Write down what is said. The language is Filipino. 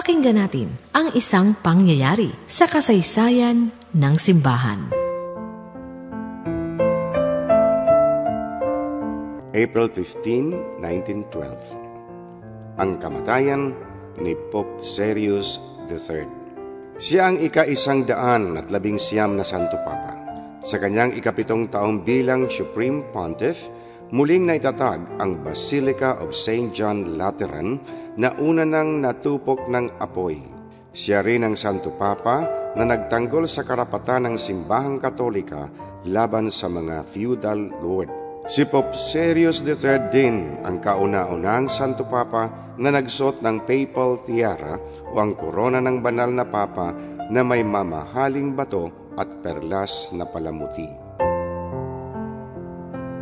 Pakinggan natin ang isang pangyayari sa kasaysayan ng simbahan. April 15, 1912 Ang kamatayan ni Pope Serious III Siya ang ika-isang daan at labing siyam na Santo Papa. Sa kanyang ikapitong taong bilang Supreme Pontiff, muling naitatag ang Basilica of St. John Lateran na una nang natupok ng apoy. Siya rin ang Santo Papa na nagtanggol sa karapatan ng simbahang katolika laban sa mga feudal lord. Si Pope Serious III din ang kauna-unang Santo Papa na nagsuot ng papal tiara o ang korona ng banal na Papa na may mamahaling bato at perlas na palamuti.